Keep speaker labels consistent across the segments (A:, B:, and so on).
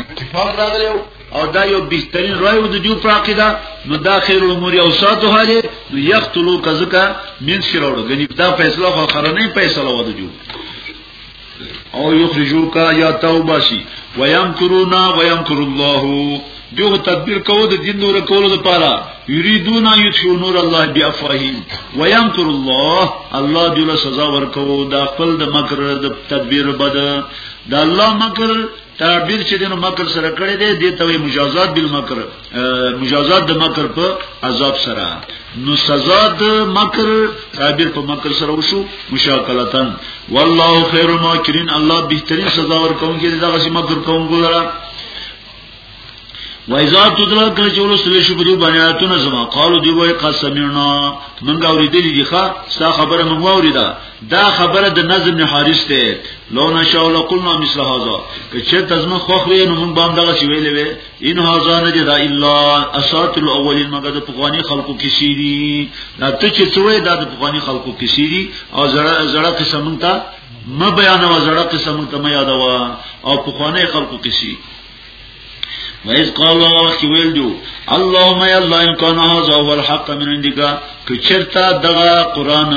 A: اتفاق راغلی او دا یو بهترین رائے د جو پر عقیده نو دا خیر الامور او ساتو هله نو یقتلوا کذکا من شروع غنی دا فیصله خو خرنه فیصله و د جو او یخرجوک یا توباسی ویمکرون ویمکر الله دیو تدبیر کوو د دین نور کولو لپاره یریدون یطفئوا نور الله بیافواههم ویمکر الله الله دې له سزا ورکوو دا خپل د مکر د تدبیر بد دا الله مکر تعبیر چې دنو مکر سره کړی دی د توي مجازات بالمکر مجازات د مکر په عذاب سره نو سزا د مکر تعبیر په مکر سره وشو مشاکلتن والله خیر ماکرین الله بهترین سزا ورکوونکی دغه مکر کوونکی لره وایزا تدلا کله چې ولسل شو په دې بنیاتونه زما قالو دی وای قسمنا منګه اوریدلې دي ښا ستا خبره مونږ اوریدا دا خبره د نظم نه حارس ته لو نشاء الله قلنا مثل هذا که چې تزمه خوخ وي نو مونږ باندې دغه سی ویلې وي ان هذا نه دا الا اسات الاولین مګه د پخوانی خلقو کې سیری دا ته چې څوې دا د پخوانی خلقو کې سیری او زړه زړه قسم ته م بیان و زړه قسم ته م یادوا او پخوانی خلقو کې سیری ویز قال الله کی ویل جو اللهم یا الله ان کان هذا هو الحق من عندك کچرتا دغه قران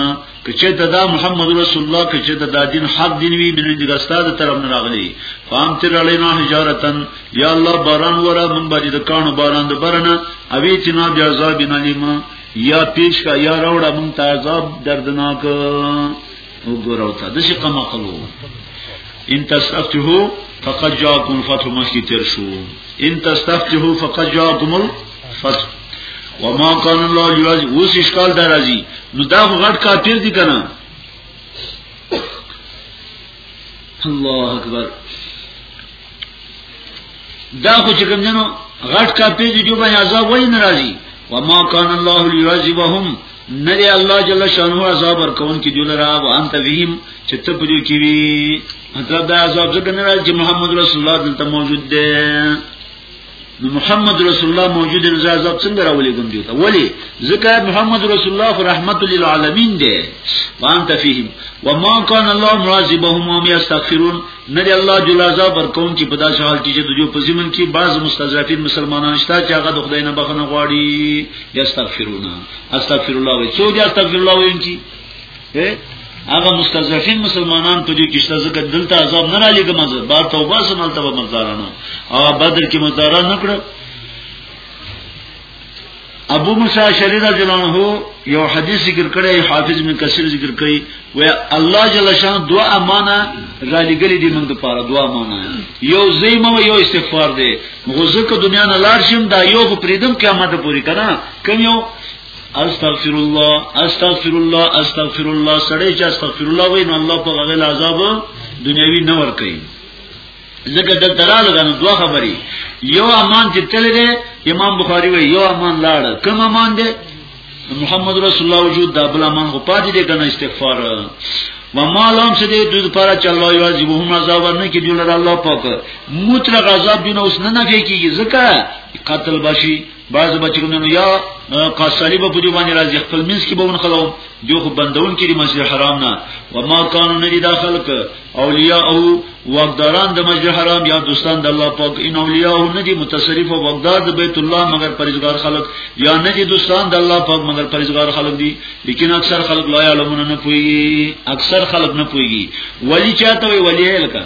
A: کچرتا دا محمد رسول الله کچرتا دا دین حق دین وی من عندك استاد طرف نه راغلی فام تر علینا حجارتن یا الله باران ورا من باندې د کانو باران د برنه اوی تینا بیا عذاب نلیما یا پیش کا یا راوړه مون ته عذاب دردناک وګورو ته د شي قما قلو ان تستفتحو فقد جاءكم الفتح مخکې تیر شو ان تستفتحو فقد جاءكم الفتح وما كان الله ليعذب اوس اشکال درازي نو دا غټ کافر دي کنه الله اکبر دا خو چې کوم جنو غټ کافر دي جو باندې عذاب وای ناراضي وما كان الله ليعذبهم نه دی الله جل شانه عذاب ورکون کې جوړ را او انت ویم چې ته په دې کې وی مطلب دا عذاب څنګه نه راځي محمد رسول الله دلته موجود دی محمد رسول الله موجود دی عذاب څنګه راولې کوم دی ته ولی ذکر محمد رسول الله رحمت للعالمین دی وانت فیهم وما كان الله معذبهم وهم يستغفرون نه دی الله جل عذاب ورکون کې په داسې حال کې چې د جو په زمن کې بعض مستضعفین مسلمانان شته چې هغه د خدای نه بخنه غواړي یستغفرون استغفر الله وی څو دې استغفر الله وی چې هغه مستضعفین مسلمانان په دې کې شته ځکه دلته عذاب نه را لګم زه بار توبه سمال ته مردارانو او بدر کې مرداران نه کړو ابو موسی شری رضی الله عنه یو حدیث ذکر کړی حافظ ابن کثیر ذکر کړی و الله جل شان دوا امانه را لګلې دي موږ لپاره دوا امانه یو زیمه و یو استغفار دی غوزکه دنیا نه لار شم دا یو خو پریدم قیامت پوری کنه کوم یو استغفر الله استغفر الله استغفر الله سړی چې استغفر الله وای نو الله په غل عذاب دنیوي نه ور کوي ځکه د تراله غنو دوه خبرې یو امان چې تل دی امام بخاری وی یو امان لاړ کوم امان دی محمد رسول الله وجود د بل امان خو پاتې دی کنه استغفار و ما لام سده دوی پارا چه اللہ یوازی و هم عذاب ورنه که دیو لر اللہ پاک مطلق عذاب دیو نه اوس نه نفی کیگی ذکر قتل باشی بعض بچونه نو یا قاصلی به پوری باندې راځي خپل منځ کې به ون خلو جو خو بندون کړي مسجد حرام نه و ما کانو نه دي داخل ک اولیاء او وقداران د مسجد حرام یا دوستان د الله پاک ان اولیاء نه دي متصرف او وقدار د بیت الله مگر پرزګار خلق یا نه دي دوستان د الله پاک مگر پرزګار خلق دي لیکن اکثر خلق لا علمون نه پوي اکثر خلق نه پوي ولی چاته وی ولی الکه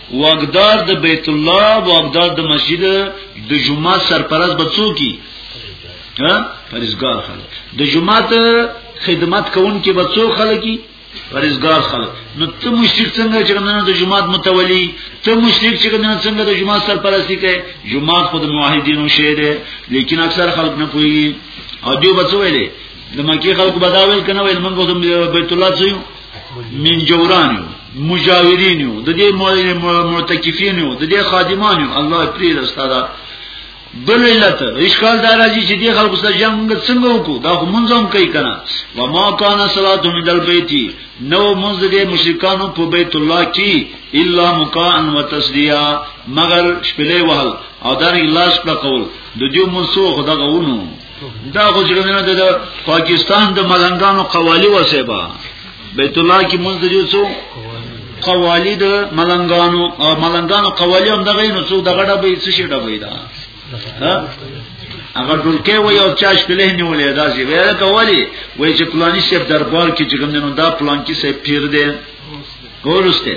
A: واقدار د بیت الله واقدار د مسجد د جمعه سرپرست بچو کی ها پرزګار خلک د جمعه ته خدمت کوونکې بچو خلکی پرزګار خلک نو ته مشرک څنګه چې کنه د جمعه متولی ته مشرک چې کنه څنګه د جمعه سرپرستی کوي جمعه خود موحدینو شه ده لیکن اکثر خلک نه کوي او دیو بچو ویلې د مکی خلکو بداویل کنه ویل منګو د بیت الله څخه من جوران مجاورین یو د دې معتکفین یو د دې خادمان یو الله پرې رستا بل علت اشکال دار راځي چې دې خلکو سره جنگ موږ څنګه وکړو دا خو مونږ هم کوي کنه و ما کان صلات من دل بیتی نو مونږ دې مشرکانو په بیت الله کې الا مکان و تسدیا مگر شپلې وهل او دا لاس په قول د دې مونږ خو دا غوونو دا خو جرمنه د پاکستان د ملنګانو قوالی وسیبا بیت الله کې مونږ دجو څو قوالی د ملنګانو او ملنګانو قوالی هم دغه نو څو دغه ډبې څه شي ډبې دا ها هغه ډولکه وای او چاش په لهنه ولې دا چې ویل کولی وای چې پلاني سیب دربار کې جګم نه دا پلان کې سیب پیر دی ورسته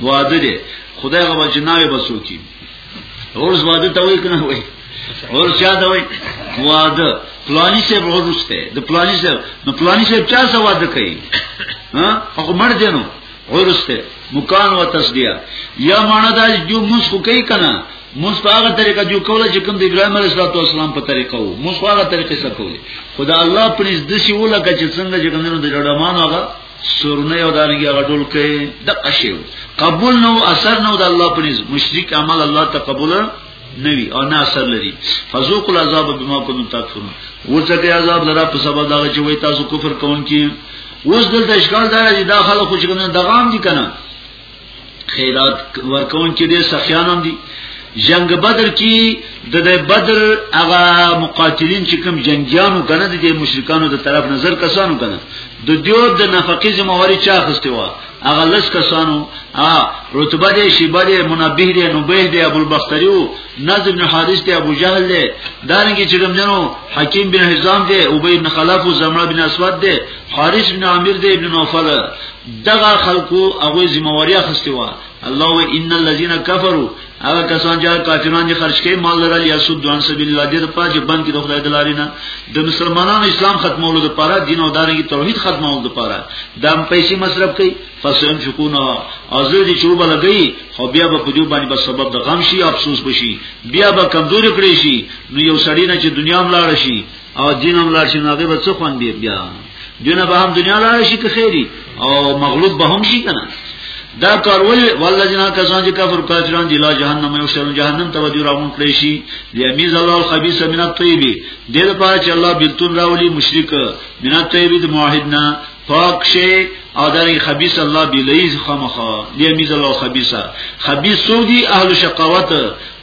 A: واده دی خدای غو جناوي بسو کی اور زواده ته وای کنه وای اور چا ته وای واده پلانی سے ورسته د پلانی سے نو پلانی سے چا سره واده کوي ها هغه مړ دی نو ورسته مکان و تصدیه یا معنی دا جو موږ خو کوي کنه موږ په هغه طریقه جو کوله چې کوم د ابراهیم علیه السلام په طریقه وو موږ هغه طریقې سره کوله خدا الله پرېز د سی ولکه چې څنګه چې کوم د جوړمانو هغه سرونه یو دانګي هغه ټول کوي د قشیو قبول نو اثر نو د الله پنځ مشرک عمل الله ته قبول نه وی او نه اثر لري فذوق العذاب بما كنتم تکفرون ورته عذاب لرا په سبب دا چې وای تاسو کفر کوون کی اوس دلته اشکال دا دی دا خلک خو چې کنه دغام دي کنه خیرات ورکون کې ډېر سخیان هم دي جنگ بدر کې د بدر هغه مقاتلین چې کوم جنگیانو کنه د مشرکانو د طرف نظر کسانو کنه د دیو د نفقې زمواري چا خسته و هغه لس کسانو ا رتبه دې شیبه دې منبه دې نوبه دې ابو البختری او نذر بن حارث دې ابو جهل دې دانګي چې دمنو حکیم بن حزام دې ابی بن خلف او زمرا بن اسود دې حارث بن عامر دې ابن نوفل دغه خلکو هغه ذمہواری اخستې و الله و ان الذين كفروا هغه کسان چې کافران دي خرج کوي مال لرل یا سود دوان سبیل الله دې په چې بند کې د خدای د لارې نه د مسلمانانو اسلام ختمولو لپاره دین او دارنګي توحید ختمولو لپاره دام پیسې مصرف کوي فسهم شکونه او زه دې چوبه لګي خو بیا به په دې باندې به سبب د غم شي افسوس بشي بیا به کمزوري کړی شي نو یو سړی نه چې دنیا ملاړ شي او دین هم لار شي نو هغه به څه خوان بیا بیا دینه به هم دنیا لار شي که خیری او مغلوب به هم شي کنه دا کار ول ولذینا کسان چې کفر کافران دي لا جهنم یو شرم جهنم ته ودی راون کړی شي یمیز الله الخبيث من الطيب دې لپاره چې الله بیلتون راولي مشرک من الطيب د موحدنا پاک شي او دغه خبيث الله بلیز خامخا یمیز الله الخبيث خبيث سودی اهل شقاوت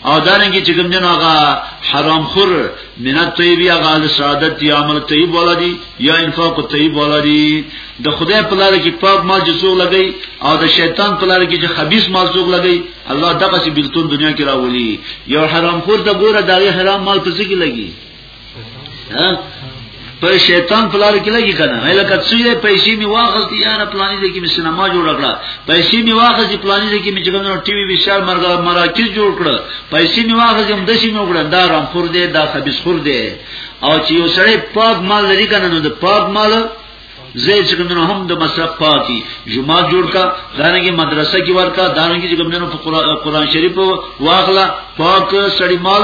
A: او دانګي چې کوم جن هغه حرام خور من الطيب یا غال سعادت یا عمل طيب والا دی یا انفاق طيب والا دی د خدای په لار کې پاک مال جزو لګي او د شیطان په لار کې چې خبيث مال جزو لګي الله دغه سي بلتون دنیا کې راولي یو حرام خور د ګوره دغه حرام مال په څه کې لګي ها په شیطان پلار کې لګي کنه الکه څوی پیسې می واخست یاره پلانې دې کې می سینما جوړ کړه پیسې می واخست پلانې دې کې می چې کوم ټي وي وشال مرګ مراکز جوړ کړه پیسې می واخست هم دشي می وګړه دا رام خور دې دا خبيس خور دې او چې یو سړی پاک مال لري کنه نو د پاک مال زه چې کوم نه هم د مصرف پاتې جمعه جوړ کا دانګي مدرسه کې ورکا دانګي چې کوم نه په قران شریف واغلا پاک سړی مال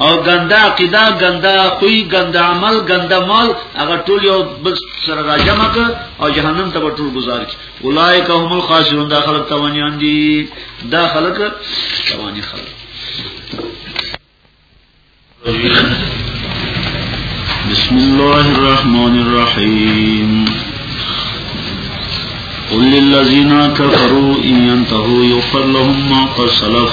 A: او ګنده عقیده ګنده خوې ګنده عمل ګنده مال هغه ټول یو بس سره راجمع ک او جهنم ته ټول گزار کی اولایک هم الخاسرون دا خلک توانیان دي دا خلک توانی خلک بسم الله الرحمن الرحیم قل للذین كفروا ان ينتهوا يغفر لهم ما قد سلف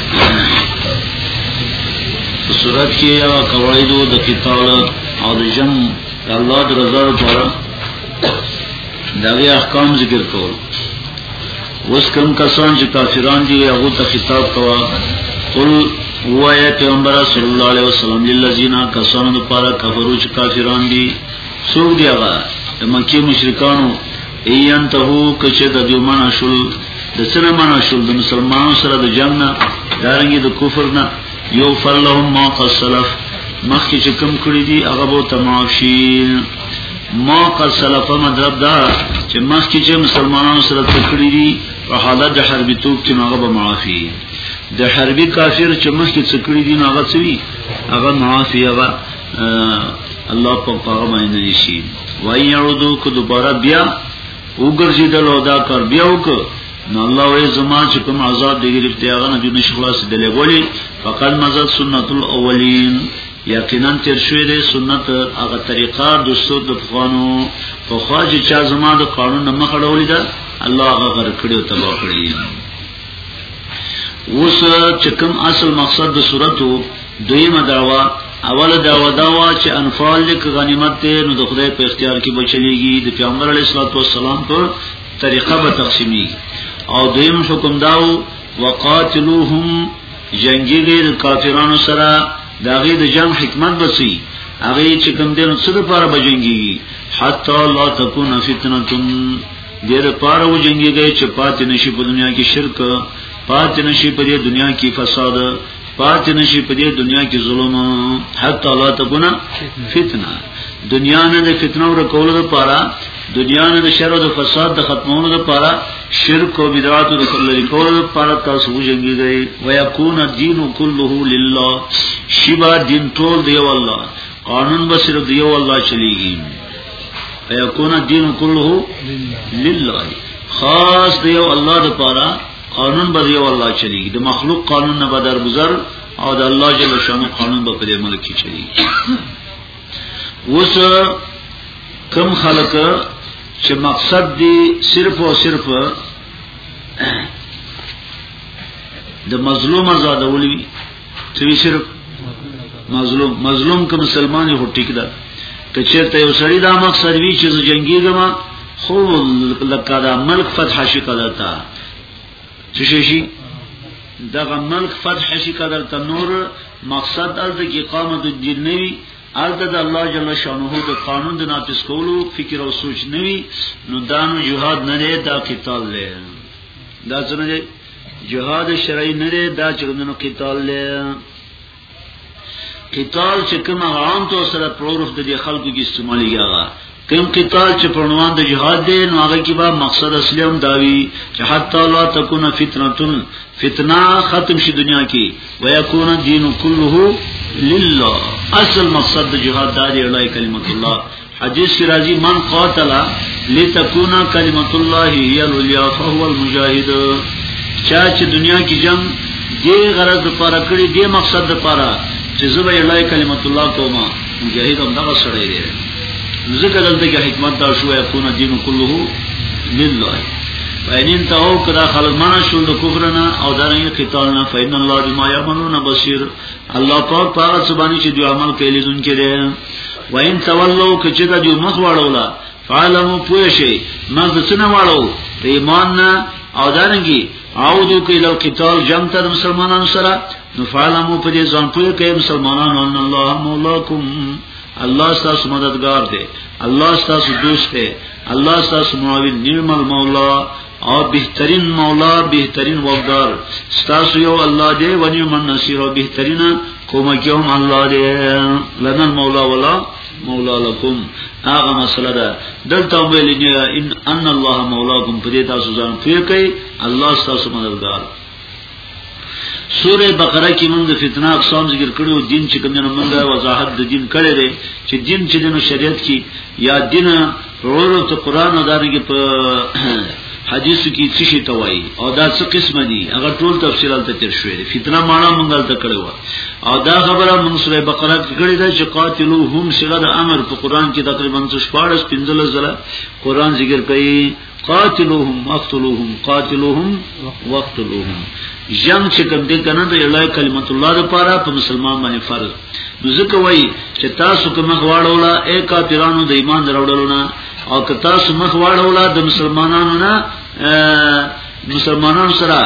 A: صورت کې یا قواعد د کتاب او د جن الله د رضا لپاره دغه احکام ذکر کول اوس کوم کسان چې کافران دي هغه ته خطاب کوا قل وای پیغمبر صلی الله علیه وسلم للذین کسانو لپاره کفرو چې کافران دي سو دی هغه د مکی مشرکانو ایان ته هو کچه د دې معنا شول د سره معنا شول د مسلمانانو سره د جنگ نه دارنګي د کفر نه یو فلهم ما قد سلف مخکې چې کم کړی دي هغه به تماشین ما قد سلف مطلب دا چې مخکې چې مسلمانانو سره تکړی دي په حالت د حربي توپ کې هغه به معافي د حربي کافر چې مخکې تکړی دي هغه څوی هغه معافي هغه الله په پاغه باندې نشي وای یعودو کو دوباره بیا وګرځي د لودا کار بیا وک نو الله وې زما چې کوم عذاب دی ګرفتي هغه نه جون خلاص دی لګولې فقط مزه سنت الاولین یقینا تیر شوې ده سنت هغه طریقه د سود د فقانو په خواج چا زما د قانون نه مخړولې ده الله هغه غر کړو تبا کړی اوس چې کوم اصل مقصد د صورتو دویمه دعوا اوله دعوا دا وا چې انفال لیک غنیمت دی نو د خدای په اختیار کې بچلېږي د پیغمبر علیه الصلاۃ والسلام په طریقه به تقسیمي او دویم حکم داو وقاتلوهم جنگي غیر کافرانو سره داغه د جنگ حکمت بسی هغه چې کوم دین څه لپاره بجنګي حتا لا تكون فتنه دیر پاره و جنگي گئے چې پاتې نشي په دنیا کې شرک پاتې نشي په دې دنیا کې فساد پات نشي په دې دنیا کې ظلم حتی لا تکونه فتنه دنیا نه د فتنه ور کولو لپاره دنیا نه د شر او د فساد د ختمولو لپاره شرک او بدعات د لری کولو لپاره تاسو وجنګي دی ويكون الدين كله لله شبا دین ټول دی والله قانون به صرف دی والله چلیږي ويكون الدين كله لله خاص دی الله لپاره قانون به یو الله چلیږي د مخلوق قانون نه به درگذر او د الله جل شانو قانون به په دې ملک کې چلیږي اوس کم خلک چې مقصد دی صرف او صرف د مظلوم آزادول وي سوي صرف مظلوم مظلوم که مسلمان هو ټیک ده که چیرته یو سړی دا مقصد وی چې زه جنگیږم خو لکه دا ملک فتح شي کدرتا چې شي شي دغه ملک فتح شي کدرتا نور مقصد ال د اقامت الدین نه وی الته د الله جل شانه د قانون د نافذ کولو فکر او سوچ نه وی نو دانو جهاد نه دی دا قتال دی دا څنګه جهاد شرعي نه دی دا چې کومو قتال له قتال چې کوم عام تو سره پرورف د خلکو کې استعمالي هغه کوم قتال چې په عنوان د جهاد دی نو هغه کې به مقصد اصلي هم داوي چې حتی لا تکونه فتنه فتنه ختم شي دنیا کې ويكون دین كله لله اصل مقصد د جهاد دا دی لای کلمت الله حدیث کی راضی من قاتل لتكون کلمت الله هي العليا فهو المجاهد چا چې دنیا کې جنگ دې غرض لپاره کړی دې مقصد لپاره چې زبې الله کلمت الله کوما مجاهد هم دا سره دی ذکر دلته کې حکمت دا شو یکون دین کله لله فإن انتهوا كذا خلق منا شول د کفرنا او دارنګ قتالنا فإن الله بما يعملون بصير الله پاک پاک سبحانه چې دوی عمل کوي لزون کې ده وین تولو کچې دا جو مخ واړولا فعلمو پوه شي مخ د څنګه واړو د ایمان نه او دانګي او دو کې لو قتال جنگ تر مسلمانانو سره نو فعلمو په دې ځان پوه کې مسلمانانو ان الله مولاکم الله ستاسو مددگار دی الله ستاسو دوست دی الله ستاسو معاون نعم المولا او بهترین مولا بهترین وقدار ستاسو یو الله دی ونی من نصیر او بهترین کومک هم الله دی لنا مولا ولا مولا لكم هغه مسله ده دلته ویل دي ان ان الله مولاکم په دې تاسو ځان پوهه کوي الله تاسو مددگار سوره بقره کې موږ د فتنه اقسام ذکر کړو دین چې کوم نه موږ وضاحت د دین کړی دی چې دین چې د شریعت کې یا دین ورو ته قران او دغه په حدیث کې څه شي توایي او دا څه قسم دي هغه ټول تفصیلات ته تیر شوې دي فتنه معنا موږ دلته کړو او دا خبره موږ سوره بقره کې کړې ده چې قاتلوهم صيغه د امر په قران کې تقریبا 14 15 زله قران ذکر کوي قاتلوهم وقتلوهم قاتلوهم وقتلوهم جنگ چې کوم دې کنه د الای کلمت الله لپاره په مسلمان باندې فرض نو ځکه وای چې تاسو کوم غواړولا اے کافرانو د ایمان دروړلو نه او که تاسو مخ واړولا د مسلمانانو نه مسلمانانو سره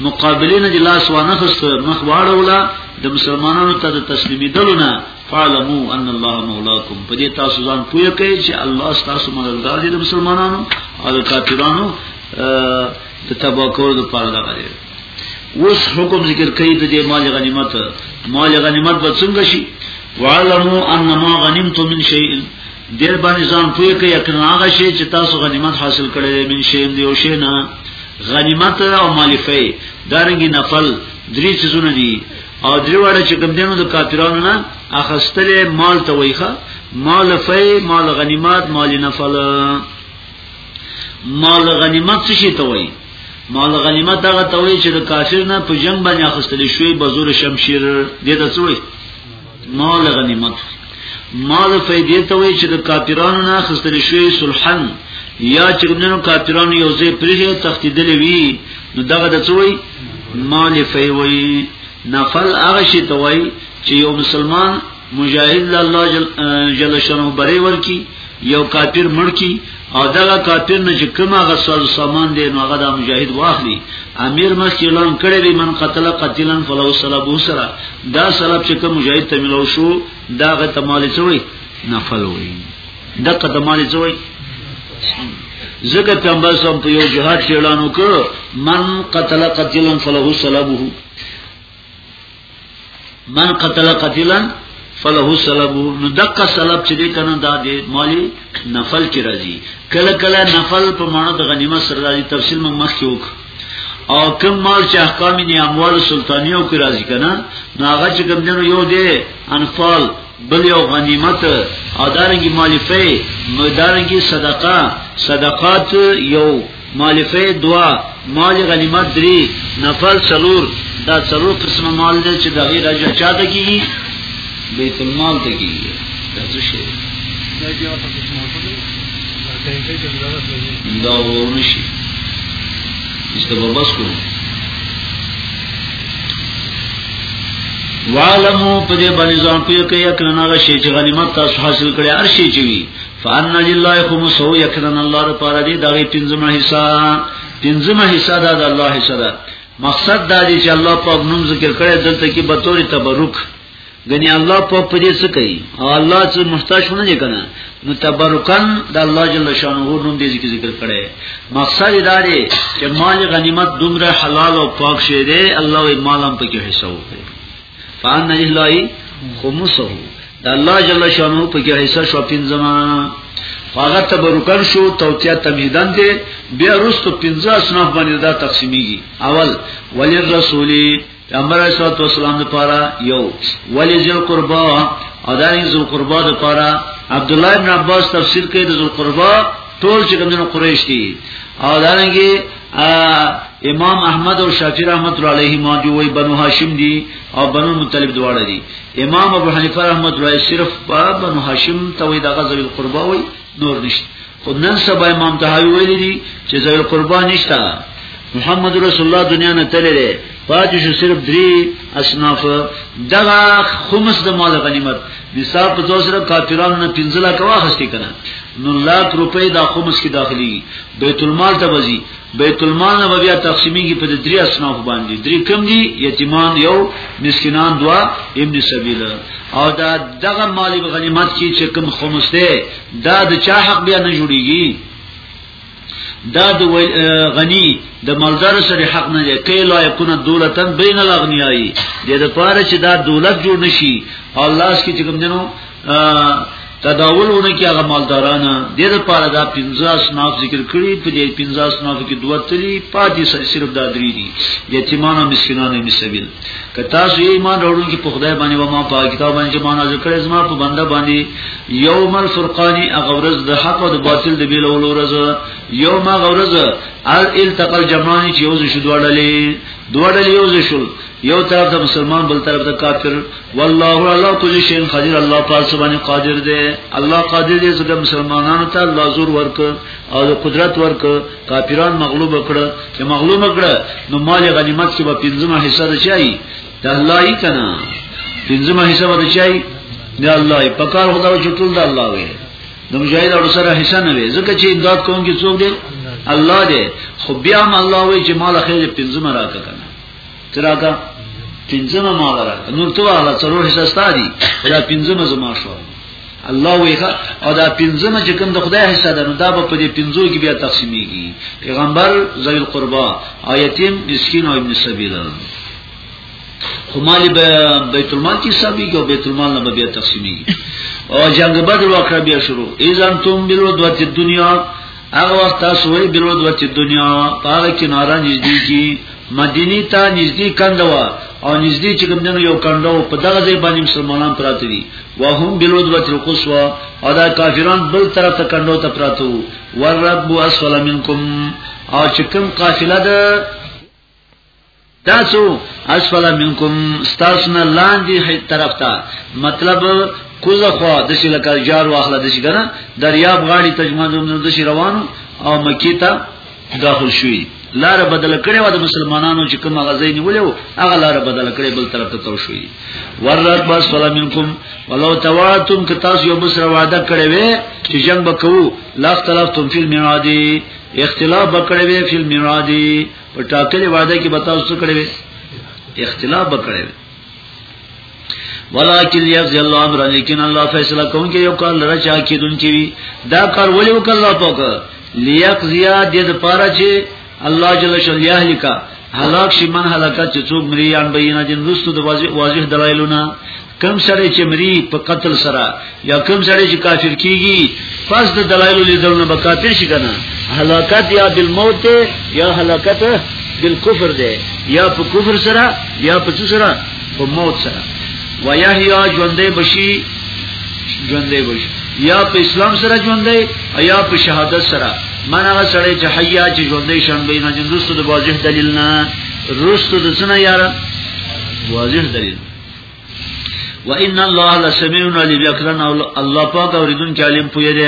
A: مقابله نه د لاس وانه خست مخ واړولا د مسلمانانو ته د تسلیمیدلو نه فعلمو ان الله مولاکم په دې تاسو ځان پوهه کوي چې الله تاسو مددگار دی د مسلمانانو او د کافرانو د تبا کولو لپاره دا غوړي اوس حکم ذکر کوي د دې مال غنیمت مال غنیمت به څنګه شي وعلمو ان ما غنیمتم من شیء دیر باندې ځان پوهه کوي یقینا هغه شی چې تاسو غنیمت حاصل کړی دی من شی دی او شی نه غنیمت او مالفه دارنګي نفل درې څه دي او دریواړه چې کوم دینو د کافرانو نه اخستلې مال ته وایخه مال فی مال غنیمت مال نفل مال غنیمت څه شي ته وایي مال غنیمت هغه ته وایي چې د کافر نه په جنگ باندې اخستلې شوی بزور شمشیر دې ته څه وایي مال غنیمت مال فی دې ته وایي چې د کافرانو نه اخستلې شوی صلحن یا چې کوم دینو کافرانو یو ځای پرې تختیدلې وی نو دغه د څوی مالفی وی نفل هغه شی ته وای چې یو مسلمان مجاهد الله جل, جل شانو بری ورکی یو کافر مړ کی او دغه کافر نه چې کومه غسل سامان دی نو هغه د مجاهد واخلي امیر مسجلان کړي دی من قتل قتلن فلو سلبو سرا دا سلب چې کوم مجاهد ته ملو شو دا غته مال څوی نفل وی دغه د مالې زوی زګه پیغمبر سم په یو جهاد کې اعلان وکړ من قتل قتلا فله سلبه من قتل قتلا فله سلبه نو دغه سلب چې دې کنه دا دې مالی نفل کې راځي کله کله نفل په معنی د غنیمت سره راځي تفصیل موږ مخکې وکړو او کم مال چې احکام نه اموال سلطانیو کې راځي کنه نو هغه چې کوم یو دی انفال بل یو غنیمت او دارنګي مالفه نو دارنګي صدقه صدقات یو مالفه دوا مال غنیمت درې نفل سلور دا سلور قسم مال دی چې دغه راځي چاته کیږي بیت المال ته کیږي دا څه شي دا ورنشي استبابس کوم وعلمو په دې باندې ځان پوهه کوي کله هغه شی چې غنیمت تاسو حاصل کړی هر شی چې وي فان لله خمسه یکنا الله لپاره دې دغه پنځمه حصہ پنځمه حصہ دا د الله حصہ ده مقصد دا دی چې الله په نوم ذکر کړی دلته کې به توري تبرک غني الله په پدې څه کوي او الله څه محتاج نه دی کنه نو تبرکن د الله جل شانه نوم دې ذکر کړي مقصد دا دی چې مال غنیمت دومره حلال او پاک شه دی الله یې مالم په کې حصہ وکړي فان لله خمسه د الله جل شانه په کې حصہ شو پنځما هغه تبرکن شو توتیا تمهیدن دی بیا رستو 50 اصناف باندې دا تقسیمیږي اول ولر رسولی پیغمبر علیه الصلاه والسلام لپاره یو ولی ذل قربا او دا یې ذل قربا لپاره عبد الله ابن عباس تفسیر کوي د ذل قربا ټول چې کومه قریش دي او دا رنګي امام احمد او شافعی رحمت الله علیه ما جو وی بنو هاشم دي او بنو مطلب دواړه دي امام ابو حنیفه رحمت الله صرف په بنو هاشم توي دغه ذل قربا وی نور نشته خو نن سبا امام طحاوی ویلی دی چې زوی القربا نشته محمد رسول الله دنیا نه تللی دی پاتې شو صرف درې اصناف دغه خمس د مال غنیمت نصاب په ځو سره کافرانو نه 15 لک واخستې کنه نو لاک روپۍ د خمس کې داخلي بیت المال ته وځي بیت المال نه بیا تقسیمیږي په درې اصناف باندې درې کم دي یتیمان یو مسکینان دوا ابن سبیل او دا دغه مالی غنیمت کی چې کم خمس ده دا د چا حق بیا نه جوړیږي دا د غنی د مالدار سره حق نه دی کله لا یکون دولتن بین الاغنیای د لپاره چې دا دولت جوړ نشي او الله اس کې کوم دینو تداولونه کې هغه مالدارانه د دې لپاره دا 50 اصناف ذکر کړي په دې 50 اصناف کې دوه تلي پاتې صرف دا درې دي یتیمان او مسکینان او مسبیل که تاسو یې ایمان راوړل کې په خدای باندې و ما په کتاب باندې ما نازل کړی زما په بنده باندې یوم الفرقان هغه ورځ د حق او د باطل د بیلول ورځ یوم هغه ورځ ال التقل جمعان چې یوز شو دوړلې دوړلې یوز شو یو طرف ته مسلمان بل طرف ته کافر والله علی کل شیء قدیر الله پاک سبحانه قادر دی الله قادر دی چې مسلمانانو ته الله زور ورک او قدرت ورک کافران مغلوب کړ چې مغلوب کړ نو مال غنیمت کې به پنځمه حصہ چای د الله یې کنا پنځمه حصہ به چای د الله یې پکار خدا چې ټول د الله وي د مجاهد او سره حصہ نه وي ځکه چې امداد کوم کې څوک دی الله دی خو بیا هم الله وي چې مال خیر پنځمه راکړه تراکا پنځمه ما درک نور تو هغه څلور حصہ ستادي دا پنځمه زما شو الله ویخه او دا پنځمه چې کوم د خدای حصہ ده نو دا به په دې پنځو کې بیا تقسیمېږي پیغمبر ذوی القربا آیتیم مسکین او ابن سبیل خو مال به بیت المال کې حسابي او بیت المال نه بیا تقسیمېږي او جنگ بدر واقع بیا شروع اذن تم بلو دوت دنیا هغه وخت تاسو وی بلو دوت دنیا پاره کناران نږدې کی مدینی ته نږدې کنده وا او نږدې چې کوم دنو یو کنده په دغه ځای باندې مسلمانان پراته دي وهم بلودوت القصوا او دا کافران بل طرف ته کنده ته پراته وو والرب اسفل منکم او چې کوم قافله ده تاسو اسفل منکم تاسو نه لاندې هي طرف ته مطلب کوزه خو د شي لکه جار واخله د شي کنه دریاب غاړي تجمع د شي روانو او مکی ته داخل شوی لار بدل کړي و د مسلمانانو چې کوم غزې نیولې و هغه لار بدل کړي بل طرف ته تو شوی ورات با سلام منکم ولو تواتم که تاسو یو بسره وعده کړی وې چې جنگ وکړو لا اختلافتم فی الميعاد اختلاف وکړی وې فی الميعاد په ټاکلې وعده کې به تاسو کړی وې اختلاف وکړی وې ولکن یز الله امر لیکن الله فیصله کوم کې یو کار لره چا کې دن کې دا کار ولې وکړ الله پاک لیقضیا د دې لپاره چې الله جل شانه یهلکا هلاک شي من هلاکت چې څوک مری ان بینه جن رستو د واضح دلایلونه کم سره چې مری په قتل سره یا کوم سړی چې کافر کیږي پس د دلایل لیدل نه بکافر شي کنه هلاکت یا بالموت یا هلاکت بالکفر ده یا په کفر سره یا په څه سره په موت سره و یحیا ژوندې بشي ژوندې بشي یا په اسلام سره ژوندې یا په شهادت سره من هغه سړی چې حیا چې ژوندې شان به نه جنرستو د واضح دلیل نه رستو د سنه یاره واضح دلیل وان الله لسميع عليم يقرن الله پاک اوریدون کې علیم پوی دی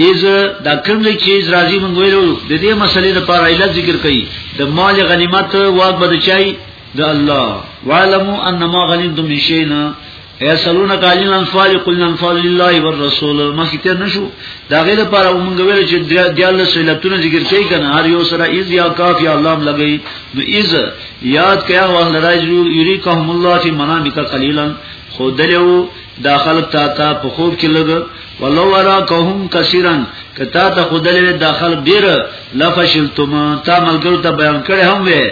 A: ایز دا کوم ځای چې ایز راځي مونږ ویلو د دې مسلې لپاره علت ذکر کړي د مال غنیمت واک بده چای د الله وعلموا ان ما غنیمتم من شیء یسلون قالین انفال قل انفال لله والرسول ما کیته نشو دا غیر لپاره مونږ ویل چې دیال سولتونه ذکر کوي کنه هر یو سره ایز یا کاف یا الله لګي نو ایز یاد کیا وخت لراجو یریکهم الله فی منامک قلیلا خودلو دا خلق تا تا په خوب کې لګ ولو ورا قوم کثیرن کتا ته خودلې دا خلق ډیر لفشلتم تا ملګرو ته بیان کړي هم وې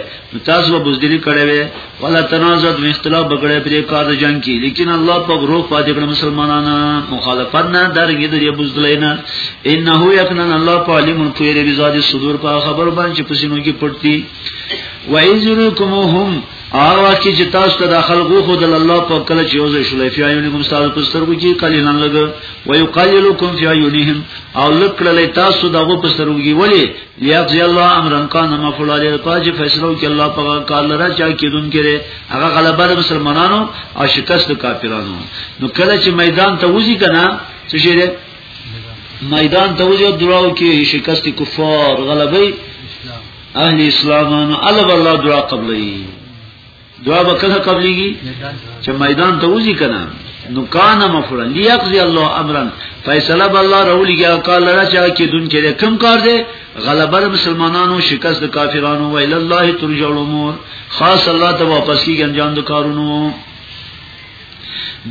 A: تاسو به بوزدلی کړي وې ولا تنازعت و اختلاف بګړې پرې کار جنگ کې لیکن الله په روح پاتې کړ مسلمانانو مخالفت نه درګې دې بوزدلې نه انه یقینا الله په علم کوي رضا دې صدور په خبر باندې پسینو کې پټتي و ایذرکمهم هغه وخت چې تاسو ته د خلقو خود الله په کله چې یوځای شولې فی عیونکم تاسو په سترګو کې قلیلا لګ و یقللکم فی عیونهم او لکړلې تاسو دغه په سترګو کې ولی لیقضی الله امرا کان مفعول علی پاج فیصلو کې الله په کال را چا کېدون کړي هغه غلبه د مسلمانانو او شکست د کافرانو نو کله چې میدان ته وځي کنه څه شي میدان ته وځي دراو کې شکست کفار غلبه اهل اسلامانو الله والله دعا قبلې دعا به کله قبلېږي چې میدان ته وځي کنه نو کان مفعول لیقضی الله امرا فیصله به الله راولېږي کار لره چې کې دن کې کم کار دی غلبه مسلمانانو شکست د کافرانو و الی الله ترجع الامور خاص الله ته واپس کیږي انجام د کارونو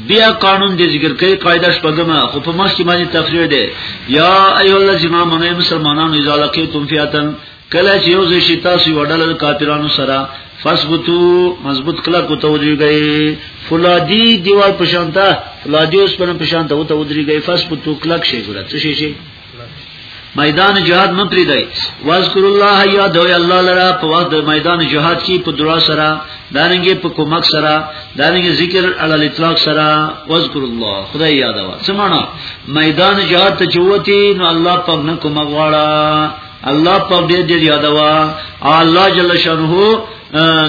A: بیا قانون دی ذکر کوي قاعده شپږمه خو په مخ کې باندې تفریح ده یا ایه الذین آمنوا مسلمانانو اذا لقیتم فیاتن کله چې یو ځای شي تاسو وړل کافرانو سره فثبتو مضبوط کلا کو توجی گئی فلادی دیوال پشانتا فلادی اس پر پشانتا او توجی گئی فثبتو کلک شي ګره څه شي میدان جهاد مپری دی واذکر الله یاد او الله لرا په وخت د میدان جهاد کې په دعا سره دانګي په کومک سره دانګي ذکر علی الاطلاق سره واذکر الله خدای یاد وا سمانا میدان جهاد ته چوتی نو الله په نه کوم غواړه الله په دې دې یاد وا الله جل شانه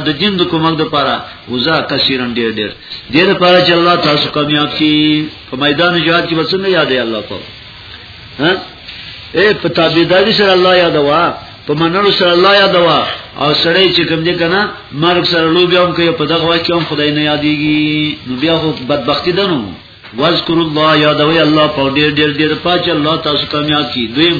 A: د دین د کومک د پاره وزا کثیرن ډیر ډیر دې لپاره چې الله تاسو کامیاب کړي په میدان جهاد کې وسنه یاد الله په ها اے په تابعداري سره الله یادوا په منلو سره الله یادوا او سړی چې کوم دی کنه مرګ سره لوبي هم کوي په دغه وخت کې هم خدای نه یادېږي نو بیا خو بدبختی ده نو واذکر الله یادوي الله په ډېر ډېر ډېر پاچ الله تاسو کامیاب کړي دویم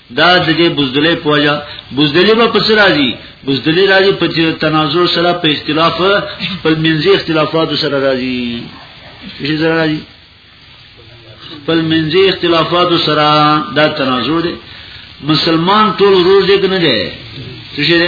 A: دا د دې بوزدلې پوجا بوزدلې په پس راځي بوزدلې راځي په تنازع سره په اختلاف په منځي اختلافات سره راځي چې سره راځي په منځي اختلافات سره دا تنازع دی مسلمان ټول روز دې کنه دی څه شي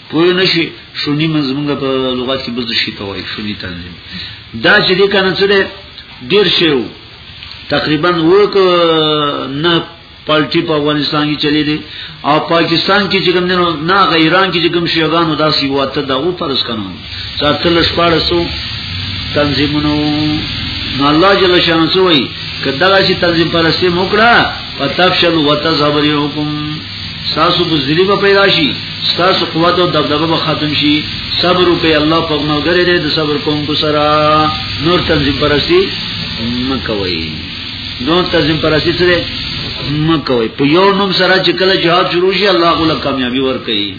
A: پوه نشي شونی من زمونږ په لغت کې بز شي ته وایي شونی تنظیم دا چې دې کنه څه ده ډیر شیو تقریبا وک نه پالټي په افغانستان کې چلی دي او پاکستان کې چې کوم نه نه ایران کې چې کوم شیعاګانو داسې واته دا و پرس کنو ساتل شپارسو تنظیمونو نو الله جل شانه سوئی کدا چې تنظیم پرستی موکړه پتاب شلو وتذبر یوکم ستاسو بزدلی به پیدا شي ستاسو قوت او دبدبه به ختم شي صبر وکړئ الله په ملګری دی د صبر کوونکو سره نور تنظیم پرستی مکوئ نور تنظیم پرستی سره مکوئ په یو نوم سره چې کله جهاد شروع شي الله غوله کامیابی ورکړي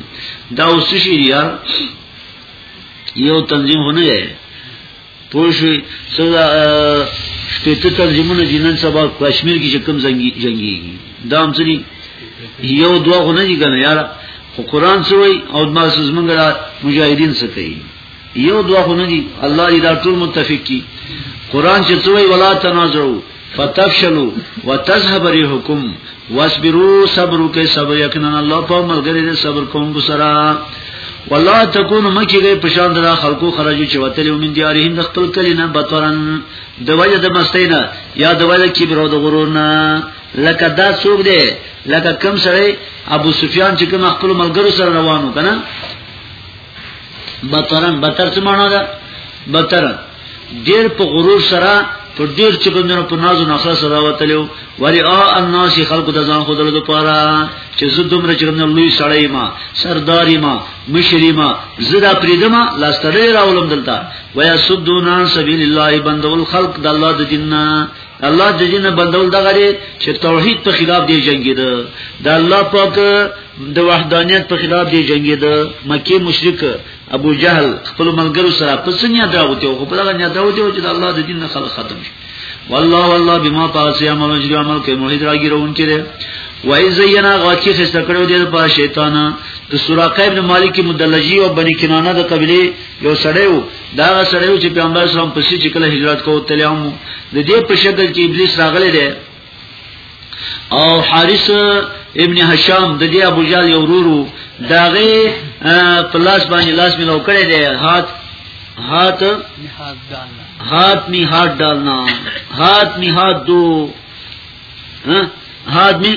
A: دا اوس شي یار یو تنظیم هونه پوشوی سزا شپیت ترجمون دی نن سبا کشمیر کی چکم زنگی جنگی دا هم سری یو دوا خو نه دی کنه یارا خو قران سوی او ما سزمنګ را مجاهدین سکی یو دوا خو نه دی الله دې دا ټول متفق کی قران چې سوی ولا تنازعوا فتفشلو وتذهب ريحكم واصبروا صبر کې صبر یقینا الله په ملګری دې صبر کوم بسرا والله تكون مکی گئی پشان درا خلقو خرجو چې وتلی ومن دیارهم د خپل کلی نه بطرن د وجه د مستینا یا د وجه کبر او د غرور نه لکه دا څوک دی لکه کم سره ابو سفیان چې کوم خپل ملګرو سره روانو کنه بطرن بطر څه معنا ده بطرن ډیر په غرور سره په ډیر چې کوم نه په نازو نخره سره وتلو ولی ا الناس خلق د ځان خدل د پاره چې زه دومره چې کوم لوی سړی ما سرداری ما مشری ما زړه پریدما لاستړی راولم دلته ویا سدون عن سبیل الله بندول خلق د الله د دیننا الله د دینه بندول دغه دی چې توحید په خلاف دی جنگی ده د الله پاک د وحدانیت په خلاف دی جنگی ده مکی مشرک ابو جهل خپل ملګرو سره په سنیا دراوته او په دغه نه دراوته چې د الله د دین خلک ختم شي والله والله بما پاسی عمل اجر عمل کوي موحد راګیرون کړي و ای زینا غاچی خسته کړو دې په شیطان د سوراقه ابن مالک مدلجی او بنی کنانه د قبلی یو سړیو دا سړیو چې پیغمبر اسلام پسې چې کله هجرت کوو تلهم د دې په شکل کې ابلیس راغلی دی او حارث ابن هشام د دې ابو جال یو ورورو داغه پلاس باندې لاس ملو کړی دی هات هات هات می هات ډالنا هات می هات دو هات می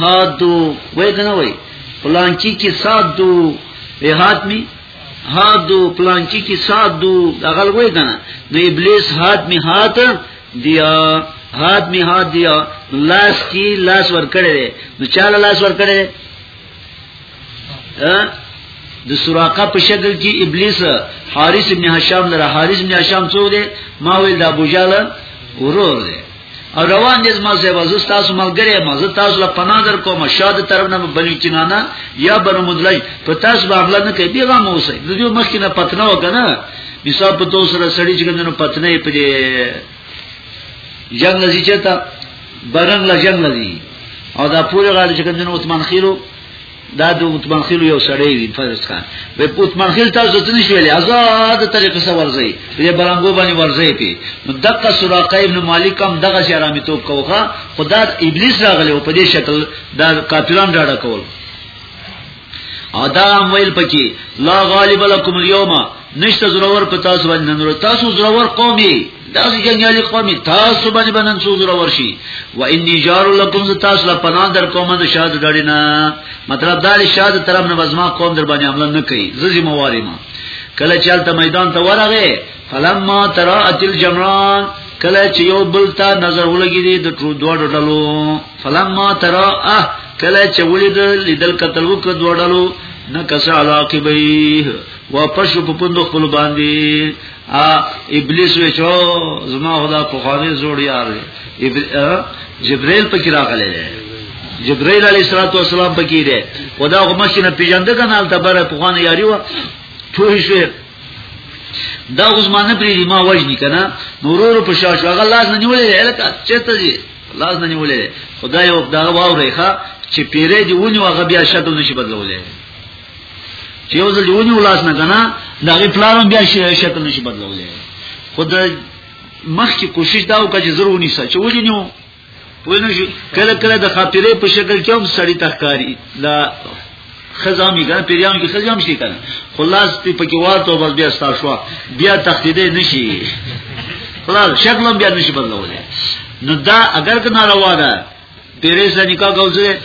A: هات دو وای کنه وای پلانچی کی سات دو وی هات می هات دو پلانچی کی سات دو دغل وای کنه نو ابلیس هات می هات دیا هات می هات دیا لاس کی لاس ور کړی دی نو چاله لاس ور کړی دی د سراقه په شکل کې ابلیس حارث ابن هشام لره حارث ابن هشام څو دی ما ویل د ابو جهل ورور دی او روان دې ما زه وځو تاسو ملګری ما زه تاسو له پناه در کوم شاد طرف نه بنی چنانا یا بنو مدلج په تاسو باندې نه کوي بیغه مو اوسئ د دې مخکې نه پتنه وکنه مثال په تو سره سړی چې ګندنو پتنه په دې جنگ لذي چتا برنګ لا جنگ لذي او دا پوره غاړي چې ګندنو عثمان خیلو دا د عثمان خیلو یو سړی وی فرض خان به عثمان خیل تاسو ته نشي ویلي آزاد طریقې سره ورځي په برنګو باندې ورځي په مدقه سراقه ابن مالک هم دغه شرامي توپ کوخه خدا ابلیس راغلی په دې شکل دا قاتلان راډه کول او دا هم ویل پکې لا غالب لكم اليوم نشته زرور په تاسو باندې نن ورځ تاسو زرور قوم یې داسې جنگیالي قوم تاسو باندې بنن څو زرور شي و انی جار لكم تاسو لا پناه در قوم د شاد ډړینا مطلب دا لري شاد طرف نه وزما قوم در باندې عمل نه کوي زړه مواري ما کله چې الته میدان ته ورغه فلما تراءت الجمعان کله چې یو بل ته نظر ولګی دی د ټول دوه ډلو فلما ترا اه کله چې ولید لیدل قتل وک دوه ډلو نکس علاقبیه واپس په پوند خپل باندې ا ابلیس وچو زما خدا په خانه جوړ یار جبرائیل پکې راغلی دی جبرائیل علیه السلام پکې دی خدا غمشنه پیژندګنال ته بره په خانه یاری و ټول شوی دا اوس ما نه پریدي ما وجني کنه نورور په شا شو هغه لاس نه نیولې الکه چته دي لاس نه نیولې خدای او دا واورې ښا چې پیرې دی ونی هغه بیا شته نشي بدلولې چې یو ځل ونی ولاس نه کنه دا غي پلان بیا شته نشي بدلولې خدای مخکې کوشش دا وکړي چې ضروري نشي چې ولې نیو پوینو شو کله کله د خاطرې په شکل کې هم سړی تخکاری لا خزامي کنه پیریان کې خزام شي کنه خلاص تی پکې واته بس بیا ستار شو بیا تخدیده نشي خلاص شکل هم بیا نشي بدلولای نو دا اگر که ناروا ده پیرې سره نکاح کوځره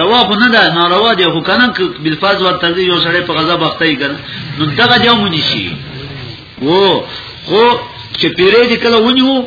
A: روا خو نه ده ناروا دی خو کنه بالفاظ ورته یو سړی په غضب اخته کنه نو دغه جامو نشي وو خو چې پیرې دې کله ونیو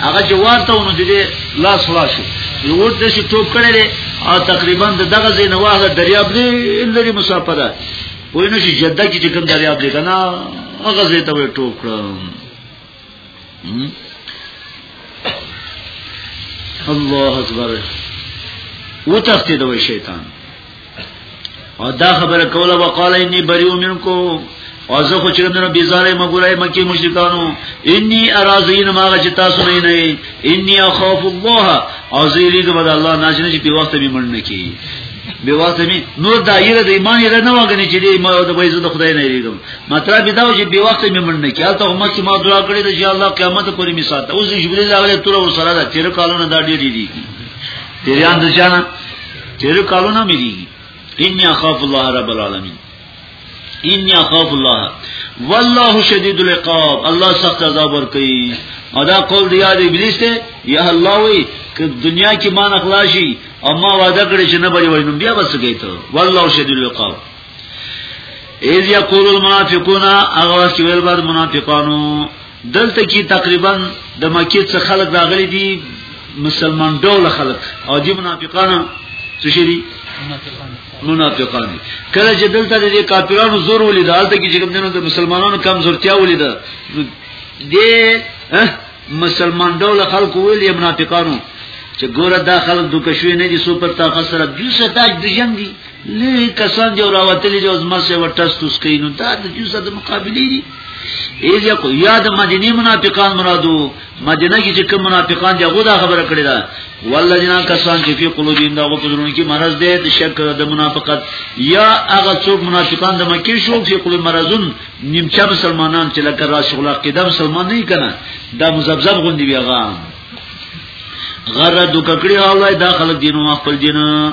A: هغه چې ورته ونه دي لاس خلاصو یو د شي ټوپ کړي دي او تقریبا دغه زین واغه دریاب دی لري مسافه ده وای نه شي جده کې کوم دریاب دی کنه هغه زې ته ټوپ کړم الله اکبر وتښتید وای شیطان او دا خبره کوله وقال انی بریو منکم او زه خو چې نن بي زارې مګورای مکی مشرکانو انی ارازین ماغه چې تاسو نه نه انی اخاف الله او زه یې ګبد الله ناشنه چې په وخت به مړ نه کی به وخت می نور دایره د ایمان یې نه وګنی چې دې ما د وایزو د خدای نه یریږم مطلب دا و چې به وخت می مړ نه کی تاسو هم چې ما دعا کړې ده چې الله قیامت پورې می ساته اوس جبرئیل علیه السلام سره دا 13 کالونه دا ډېری دي پیریان د چانه تیر کارونه مې دي انی اخاف الله رب العالمین انی اخاف الله والله شدید العقاب الله سخت عذاب ور کوي ادا قول دی یاد ابلیس ته یا الله وی ک دنیا کې مان اخلاصي او ما وعده کړی چې نه بری وای نو بیا بس کوي ته والله شدید العقاب اذ یقول المنافقون اغه وخت ویل بعد منافقانو دلته کې تقریبا د مکې څخه خلک راغلي دي مسلمان ډول خلک او دي منافقان څه شي دي منافقان دي کله چې دلته د کافرانو زور ولید دلته کې چې کوم دنو د مسلمانانو کم زورتیا ولید د مسلمان ډول خلک ویل منافقانو چې ګوره دا خلک دوک شوی نه دي سپر طاقت سره دوی ستاج د جنگ دي لوی کسان جو راوتلی جو زما سره ورټستوس کینو دا د دوی سره مقابله دي ایز یقو یاد مدینی منافقان مرادو مدینه کی چې کوم منافقان دی هغه دا خبره کړی دا والذین کسان چې په قلوبین دا غوښتلون کی مرض دی د شک د منافقت یا هغه څوک منافقان د مکی شو چې قلوب مرزون نیمچه مسلمانان چې لکه راشغ الله قدم مسلمان نه کنا دا مزبذب غوندی بیغام غره دوکړی الله دا خلک دینو خپل دینه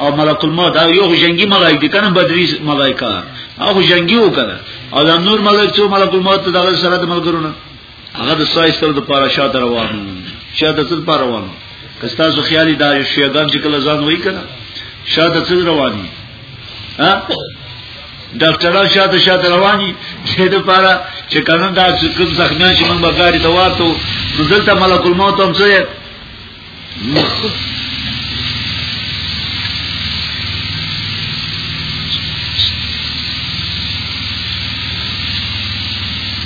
A: او ملک الموت دا یو جنگي ملائک دي کنه بدري ملائکه هغه جنگي وکړه او دا نور ملائک چې ملک الموت ته دغه سره د ملګرونه هغه د سایستر د پاره شاته روان شاته تر پاره روان کستا سو خیالي دا شیګان چې کله ځان وای کنه شاته تر رواني ها ډاکټران شاته شاته رواني چې د پاره چې کنه دا کوم زخمیان چې موږ بغاری ته واتو نو دلته ملک الموت هم څه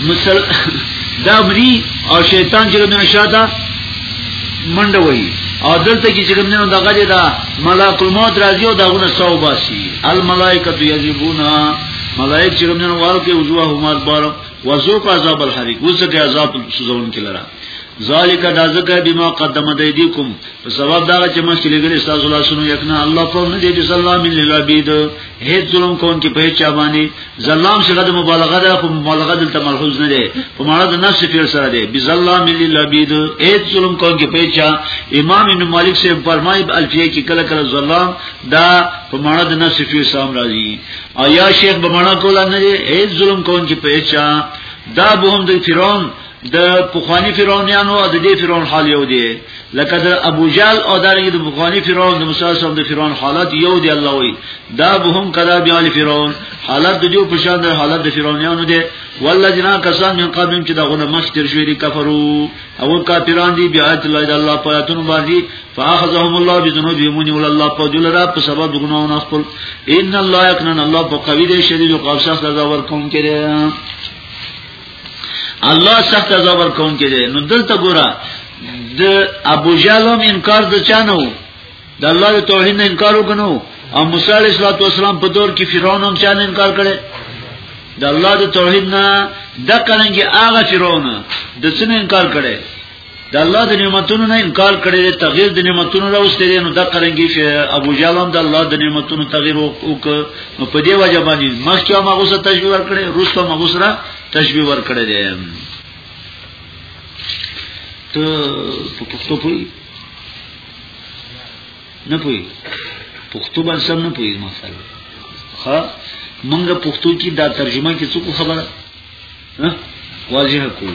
A: مسل دا مری او شیطان چې کوم نشاته منډه وایي او دلته کې چې کوم نه دغه دی دا ملاک الموت راځي او داونه سو باسي الملائکه یذبونا ملائک چې کوم نه ورکه وجوه هم بار وذوق عذاب الحریق وسکه عذاب سوزون کې لرا ذالک دا زکه بما قدمت ایدیکم په سبب دا چې مخکې لګل تاسو لاسونو یکنه الله په نه دې ظلام للعبید هیڅ ظلم کون کې په چا باندې ظلام شغه د مبالغه ده خو مبالغه دلته ملحوظ نه ده په معنی د نفس فعل سره ده بظلام للعبید هیڅ ظلم کون کې په چا امام ابن مالک سے فرمایي الفیه کې کله کله ظلام دا په معنی د نفس فعل سام راځي او یا شیخ به معنی کولا نه هیڅ ظلم کون کې په چا دا به هم د فرعون د پخوانی فرعونانو او د دې فرعون حال یو دی لکه د ابو جال او د د پخوانی فرعون د موسی سره د فرعون حالت یو دی الله وی دا به هم کدا بیا ال فرعون حالت د جو په شان د حالت د فرعونانو دی والذین کسان من قبل چې دغه مخکر شوی دي کفرو او کافران دي بیا ات الله د الله په اتون باندې فاخذهم الله بذنوبهم ول الله په دل را په سبب ګناونه خپل ان الله یقنا الله په قوی دی شدید او قابص سزا ورکوم کړي الله سخت عذاب ورکون کې دی نو دلته ګوره د ابو جهل هم انکار د چانو د الله د توحید نه انکار وکنو او موسی علیه السلام په دور کې فرعون هم چانه انکار کړي د الله د توحید نه د کلنګي هغه فرعون د څه انکار کړي د الله د نعمتونو نه انکار کړي دي تغیر د نعمتونو راوستي دي نو د قرنګي چې ابو جهل هم د الله د نعمتونو تغیر وک نو په دې وجه باندې مخکې هم هغه سره تشبیه ور کړي روسته هم هغه سره تشبیه ور کړي دي ته په پښتو پوي نه پوي پښتو باندې سم نه پوي مثلا ها منګه پښتو کې دا ترجمه کې څه خبره واضح کو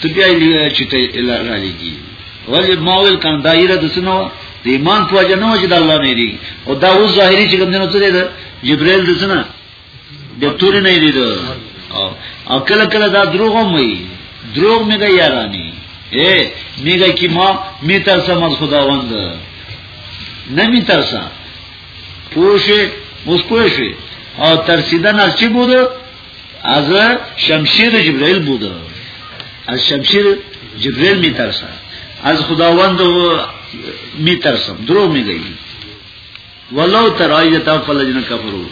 A: ته بیا یې چې ته را لګي ولې ما ویل کان دایره د سنو د ایمان په وجه نه وجه د الله نه دی او دا اوس ظاهري چې کوم نه څه دی جبرائیل د سنه د تور نه دی دا او کله کله دا دروغ هم وي دروغ مې دا یارانی اے میګه کی ما می تر سم خداوند نه می تر سم پوشه اوس پوشه او ترسیدن هر چی بوده از شمشیر جبرائیل بوده از شمشیر جبرائیل می ترسا از خداوند می ترسم درو می گئی ولو تر آیت افل جن کفرو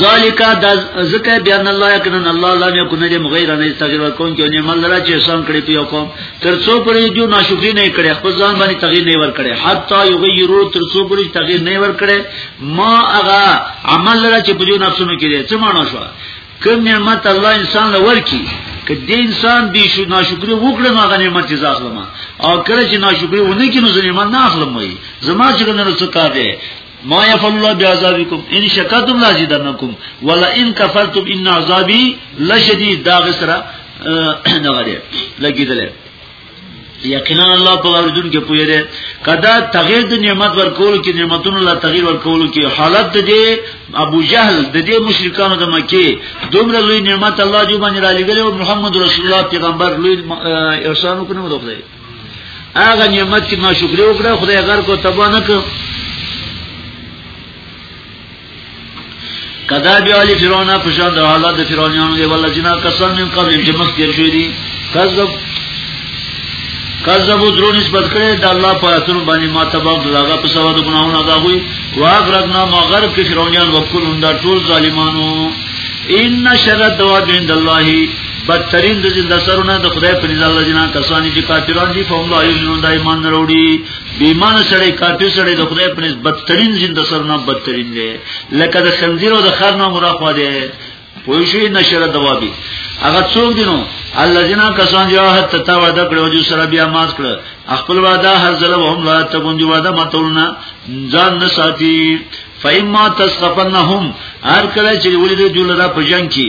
A: ذالکا د زکه بیان الله یکنن الله لا نه کو نه مغیر نه تغیر کوم کې نه مل را چې سم کړی پیو کوم تر څو پرې جو ناشکری نه کړي خپل ځان باندې تغیر نه ور کړي حتی یغیرو تر څو پرې تغیر نه ور کړي ما هغه عمل لره چې په دې نفسونو کې دې څه مانو شو کوم نعمت الله انسان له ورکی که دې انسان دې شو ناشکری وکړ نو هغه نعمت جزا اخلم او کله چې ناشکری ونه کینو زه نعمت نه اخلم وای زما چې نه رسکا دې ما يفعل الله بعذابكم ان شكرتم لازيدنكم ولا ان كفرتم ان عذابي لشديد دا غسرہ نغره لګیدل یقینا الله په ورجون کې پوهه ده کدا تغیر د نعمت ورکول کې نعمتونو لا تغیر ورکول کې حالت دې ابو جهل د دې مشرکانو د مکه دومره لوی نعمت الله جو باندې را لګره او محمد رسول الله پیغمبر لوی احسان وکړو د خدای هغه نعمت کې ناشکری وکړه خدای غر کو تبا نه کړ کدا بیا علی فرعون په شان د حالات د فرعونانو دی والله جنا کسان من قبل چې مخ تیر شوی دي کذب کذبو درو نسبت کړي د الله په اسن باندې ما تباک دغه په سبب د ګناهونو دا وي واغرقنا ما غرب کې فرعونان وکول انده ټول ظالمانو ان شر الدواب عند الله بدترین د زنده سرونه د خدای په نزال جنا کسانی چې کافران دي فهم لا یمنون د ایمان وروړي بیمان سړی کافر سړی د خدای په نس بدترین زین د سر نه بدترین دی لکه د خنزیر او د خر نه مراخوا دی پوه شئ نشره دوابی هغه څوک دینو الذين کسان جو حد تتا وعده کړو جو سره بیا مات کړ خپل وعده هر ځله هم لا ته ګوند وعده ماتولنا ځان نه ساتي فإما تسقفنهم هر کله چې ولید جو لرا په جنگ کې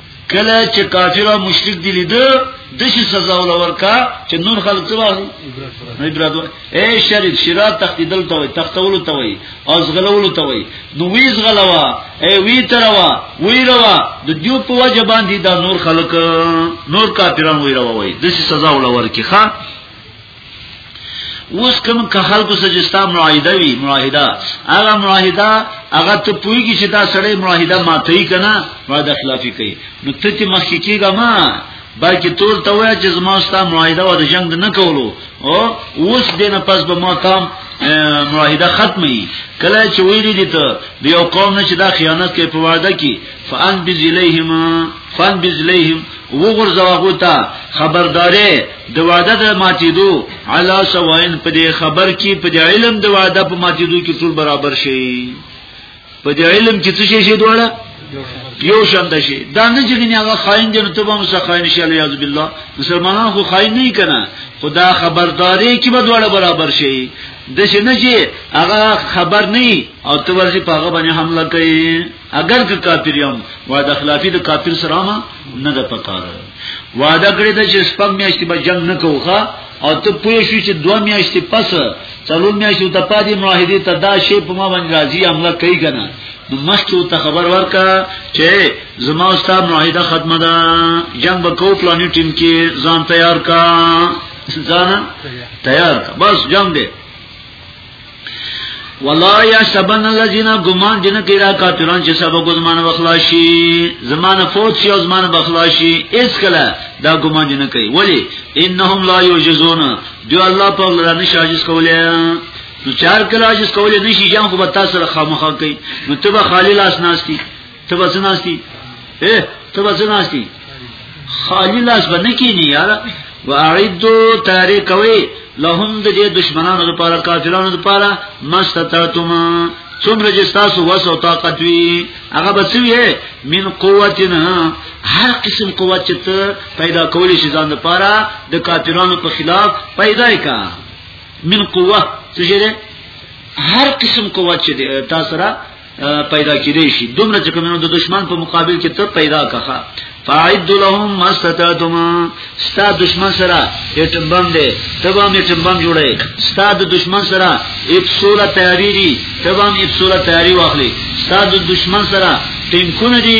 A: کله چې کافر او مشرک دی لید د شي سزا ول ورکا چې نور خلک څه وایي نه درادو اے شریک شرا تختیدل ته وي تختول ته وي او زغلول ته وي نو وی زغلوا اے وی تروا وی روا د دیو په وجه باندې دا نور خلک نور کافرانو وی روا وي د شي سزا ول ورکی ښا اوس کوم که خلکو سجستا معاهده وی معاهده هغه معاهده هغه ته پویږي چې دا سړی معاهده ماتوي کنه معاهده خلافی کوي نو ته چې مخکې کېږه ما بلکې تور ته وای چې زما ستا معاهده و د جنگ نه کولو او اوس دې نه پس به ما تام معاهده ختمي کله چې ویلې دي ته د یو قوم نه چې دا خیانت کوي په وعده کې فان بذلیهم فان بذلیهم وګرځوا غوتا خبردارې د وعده د ماتیدو علا سواین په دې خبر کې په دې علم د وعده په ماتیدو کې ټول برابر شي په دې علم کې څه شي دواړه یو شان د شي دا نه چې نه هغه خاين دي نو ته به مسه خاين شي الله یعذ بالله مسلمانان خو خاين نه کنا خدا خبرداري کې به دواړه برابر شي د شي نه چې هغه خبر نه او ته ورسې په هغه باندې حمله کوي اگر که کافر یم وعده خلافی د کافر سره ما نه د پکاره وعده کړی د چې سپم میاشتې به جنگ نه کوخه او ته پوه شو چې دوه میاشتې پس څلور میاشتې ته پاتې معاهده ته دا شی په ما باندې راځي عمله کوي کنه نو مخکې ته خبر ورکا چې زما استاد معاهده ختمه ده جنگ به کو پلاني ټیم کې ځان تیار کا ځان تیار کا بس جنگ دی ولا يحسبن الذين غمان جن کیرا کافرون چې سبا ګزمان وخلاشي زمانه فوت شي او زمانه بخلاشي اس کله دا ګمان جن کوي ولی انهم لا يعجزون دی الله په لاره نشاجز کوله نو چار کله عاجز کولې نشي جام خو به تاسو سره خامخا کوي نو تبه خالی لاس ناشتي ته به څه ناشتي اے ته به څه ناشتي خالی لاس به نه کینی یاره واعدو تاری کوي لهم د دې دشمنانو لپاره کافرانو لپاره مستطعتم څومره چې تاسو وس او طاقت وي هغه به څه وي من قوتنا هر قسم قوت چې ته پیدا کولی شې ځان لپاره د کافرانو په خلاف پیدا کا من قوه څه هر قسم قوت چې تاسو را پیدا کړي شي دومره چې کومو د دشمن په مقابل کې ته پیدا کخه فاعد لهم مستتاتم ستا دشمن سره اټم بم دی تبا می اټم بم جوړه ستا د دشمن سره افسوله تیاری دی تبا می افسوله تیاری واخلي ستا د دشمن سره ټینکونه دی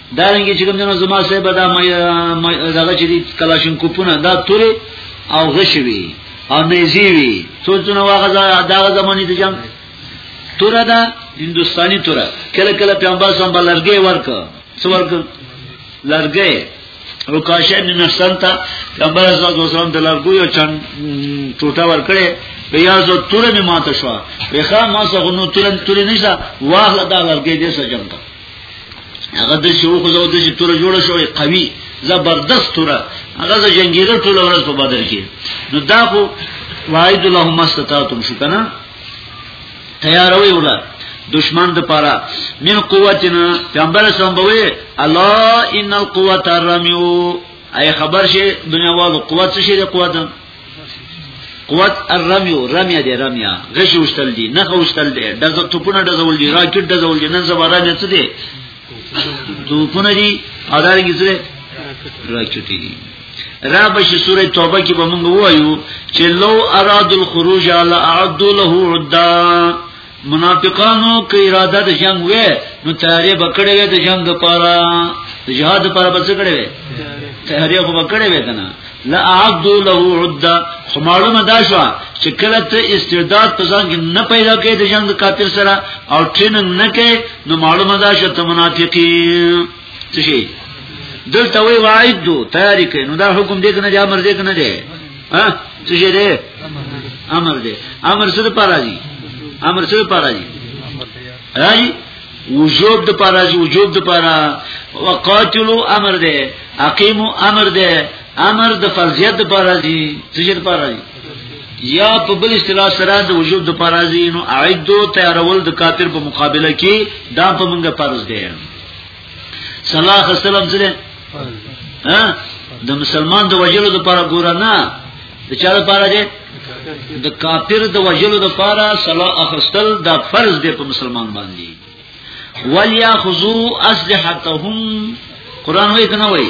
A: دا رنګي چې کوم نه زما صاحب دا مې دغه چې کلاشن کوپونه دا توري او غشوي او نيزي وي څو څو نو هغه دا زماني ته جام توره دا هندستاني توره کله کله پیغمبر صلی الله علیه وسلم ورک څو ورک لرګي وکاشه ابن نفسان ته پیغمبر صلی الله علیه وسلم د لرګو یو چن ټوټه ورکړي بیا زه توره می ماته شو وخا ما څنګه نو تورن تورې نشه واغله دا لرګي دې سجم ته هغه د شو خو زو د شي تور جوړ شوې قوي زبردست تور هغه ز جنگیره ټول ورځ په بدر کې نو دا خو واعد اللهم استطاعتم شو کنه تیاروي ولا دشمن د پاره من قوتنا پیغمبر اسلام بوي الا ان القوت الرميو اي خبر شي دنیا والو قوت شي د قوت قوت الرمیو رمیا دی رمیا غش وشتل دی نه وشتل دی د توپونه د زول دی راکټ د زول دی نن زبره نه څه دی توپونه دی ادارې کې څه راکټ دی را بشی سوره توبه کې به موږ وایو چې لو اراد الخروج علی اعد له عدا منافقانو کې اراده د جنگ وې نو تیارې بکړې وې د جنگ لپاره د جهاد لپاره بس کړې وې تیارې خو بکړې وې کنه لا عبد له عده خو معلومه دا شو چې کله ته استعداد په ځان کې نه پیدا کې د جنگ کافر سره او ټریننګ نه کې نو معلومه دا شو ته منافقین څه شي دلته وی وعید دو تیاری کې نو دا حکم دې کنه یا مرزه کنه دې ها څه شي دی امر دی امر څه پر راځي امر څه پر راځي راځي وجوب د پر راځي وجوب د پر وقاتلو امر دی اقیمو امر دی امر د فرضیت د پر راځي څه شي پر راځي یا په بل اصطلاح سره د وجوب د پر راځي نو اعدو تیارول د کافر په مقابله کې دا په منګه فرض دی صلاح السلام زره ها د مسلمان د وجلو د پاره ګور نه د چا د پاره دی د کافر د وجلو د پاره صلاح اخستل د فرض دی په مسلمان باندې ولیا خذو اسلحتهم قران وای کنه وای